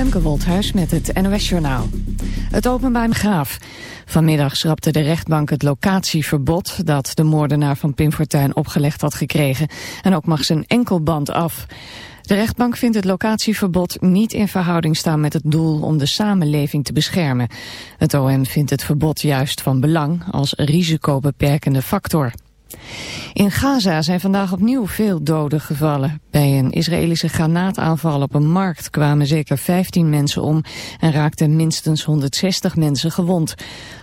Femke met het NOS Journaal. Het Openbaar Graaf. Vanmiddag schrapte de rechtbank het locatieverbod... dat de moordenaar van Pim Fortuyn opgelegd had gekregen. En ook mag zijn enkelband af. De rechtbank vindt het locatieverbod niet in verhouding staan met het doel om de samenleving te beschermen. Het OM vindt het verbod juist van belang als risicobeperkende factor. In Gaza zijn vandaag opnieuw veel doden gevallen. Bij een Israëlische granaataanval op een markt kwamen zeker 15 mensen om en raakten minstens 160 mensen gewond.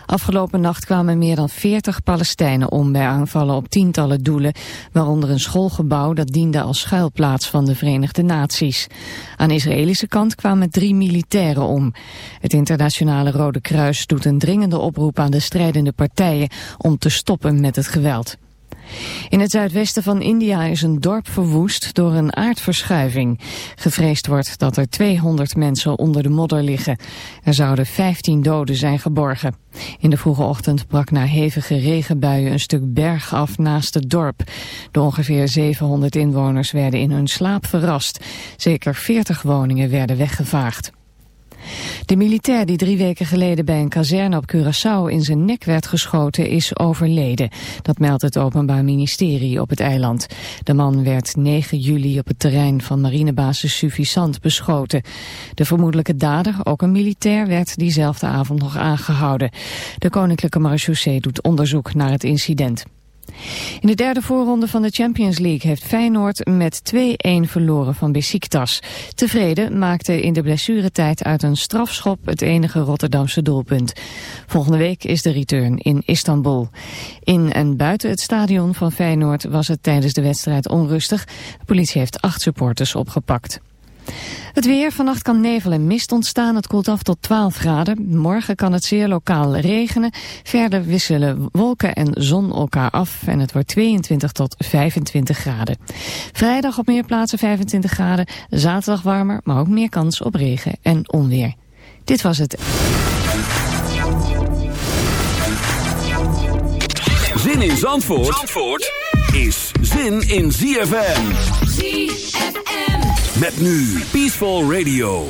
Afgelopen nacht kwamen meer dan 40 Palestijnen om bij aanvallen op tientallen doelen, waaronder een schoolgebouw dat diende als schuilplaats van de Verenigde Naties. Aan Israëlische kant kwamen drie militairen om. Het internationale Rode Kruis doet een dringende oproep aan de strijdende partijen om te stoppen met het geweld. In het zuidwesten van India is een dorp verwoest door een aardverschuiving. Gevreesd wordt dat er 200 mensen onder de modder liggen. Er zouden 15 doden zijn geborgen. In de vroege ochtend brak na hevige regenbuien een stuk berg af naast het dorp. De ongeveer 700 inwoners werden in hun slaap verrast. Zeker 40 woningen werden weggevaagd. De militair die drie weken geleden bij een kazerne op Curaçao in zijn nek werd geschoten is overleden. Dat meldt het Openbaar Ministerie op het eiland. De man werd 9 juli op het terrein van marinebasis Suffisant beschoten. De vermoedelijke dader, ook een militair, werd diezelfde avond nog aangehouden. De Koninklijke Marechaussee doet onderzoek naar het incident. In de derde voorronde van de Champions League heeft Feyenoord met 2-1 verloren van Besiktas. Tevreden maakte in de blessuretijd uit een strafschop het enige Rotterdamse doelpunt. Volgende week is de return in Istanbul. In en buiten het stadion van Feyenoord was het tijdens de wedstrijd onrustig. De politie heeft acht supporters opgepakt. Het weer, vannacht kan nevel en mist ontstaan. Het koelt af tot 12 graden. Morgen kan het zeer lokaal regenen. Verder wisselen wolken en zon elkaar af. En het wordt 22 tot 25 graden. Vrijdag op meer plaatsen 25 graden. Zaterdag warmer, maar ook meer kans op regen en onweer. Dit was het. Zin in Zandvoort, Zandvoort is zin in ZFM. ZFM. Met nu Peaceful Radio.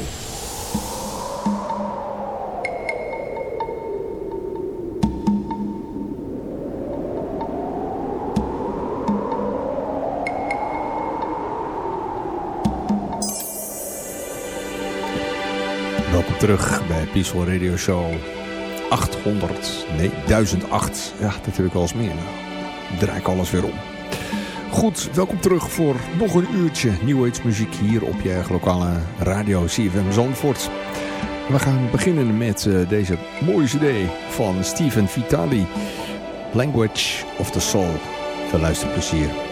Welkom terug bij Peaceful Radio Show 800, nee 1008. Ja, dat heb ik meer. Nou, draai ik alles weer om. Goed, welkom terug voor nog een uurtje New Age muziek hier op je eigen lokale radio CFM Zandvoort. We gaan beginnen met uh, deze mooie cd van Steven Vitali, Language of the Soul. Veel luisterplezier.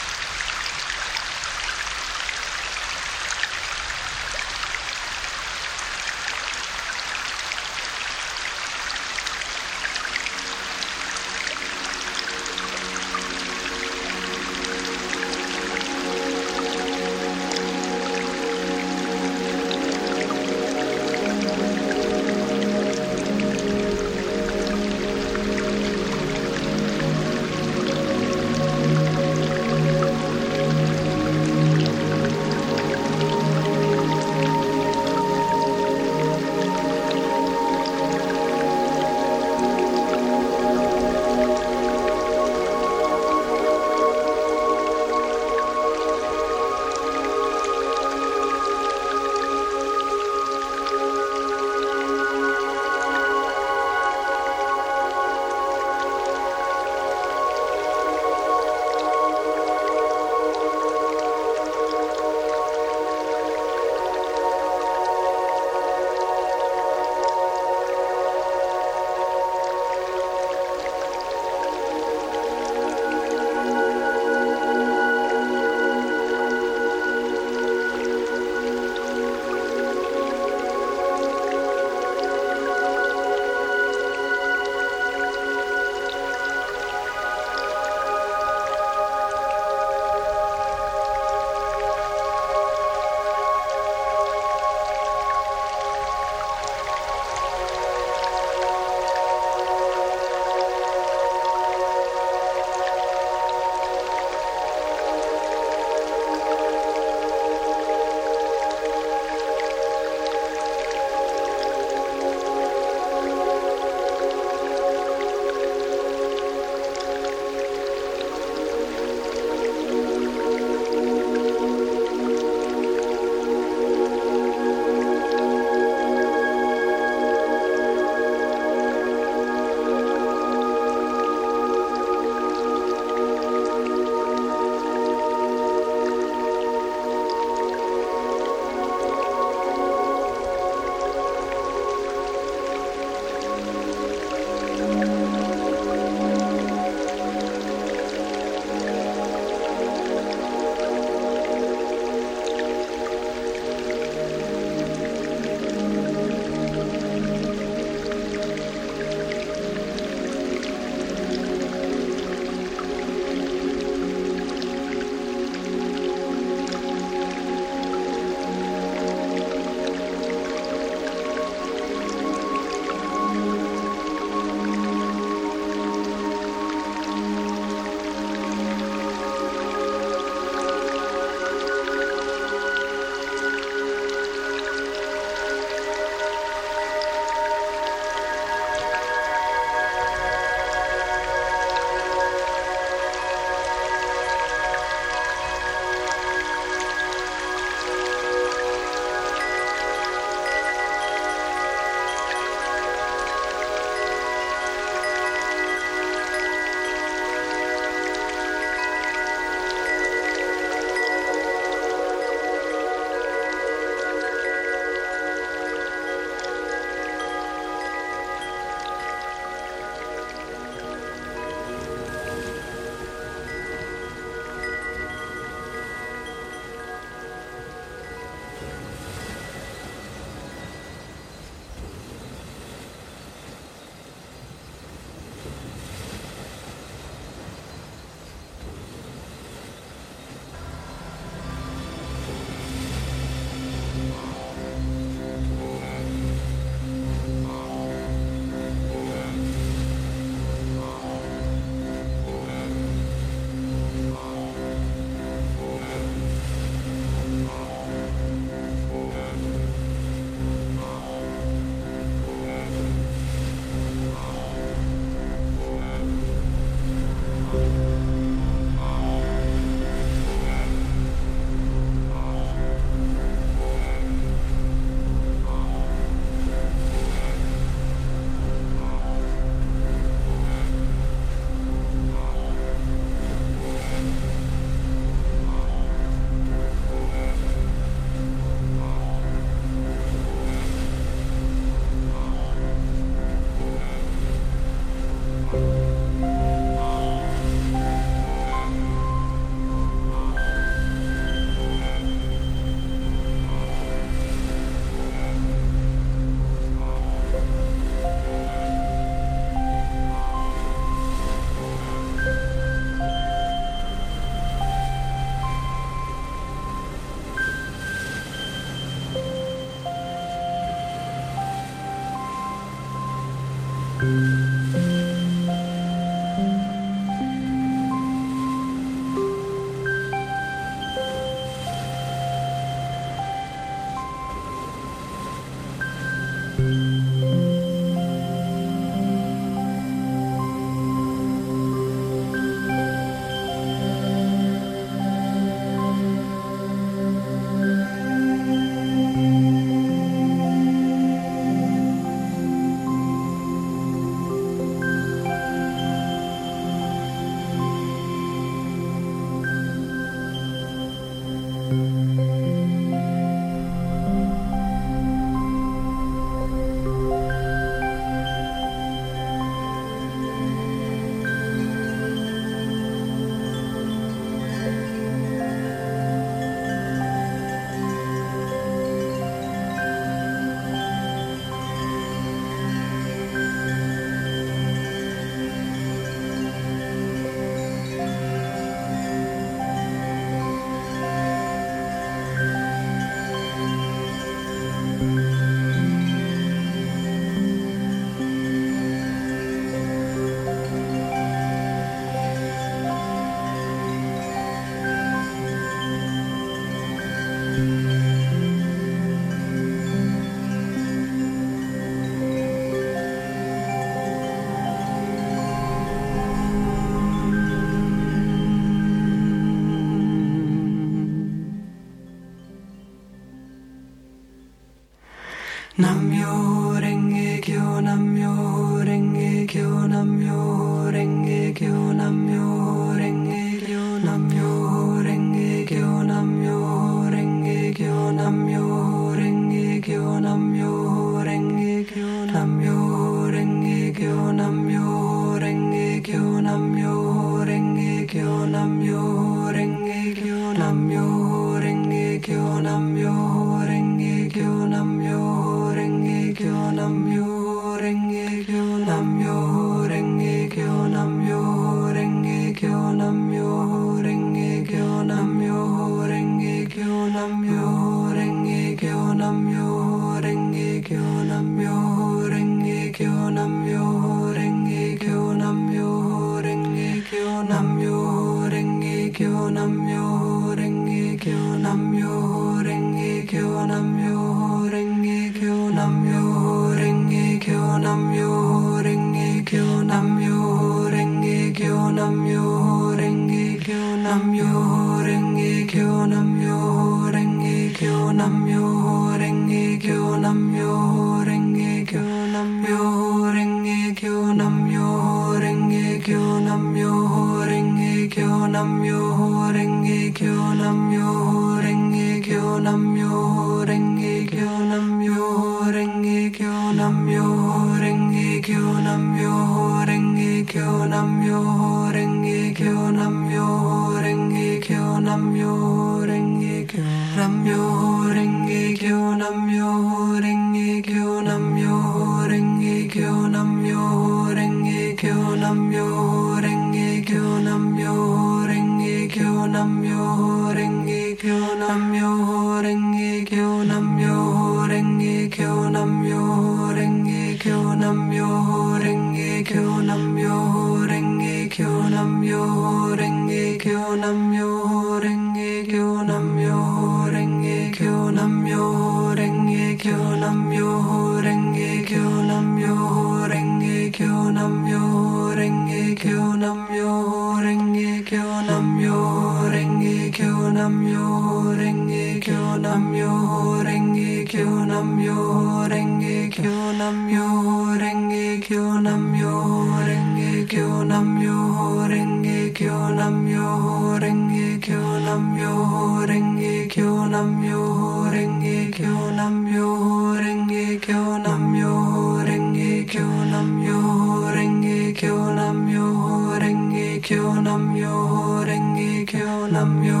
kyo nam yo renge kyo nam yo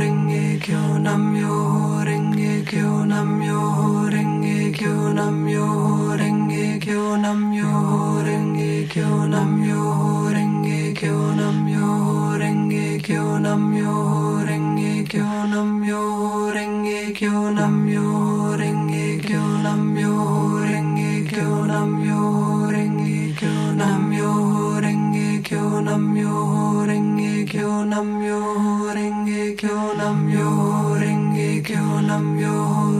renge kyo nam yo renge kyo nam yo renge kyo nam yo renge kyo nam yo renge kyo nam yo renge kyo nam yo renge kyo nam yo renge kyo nam yo renge kyo nam yo you, and I'm your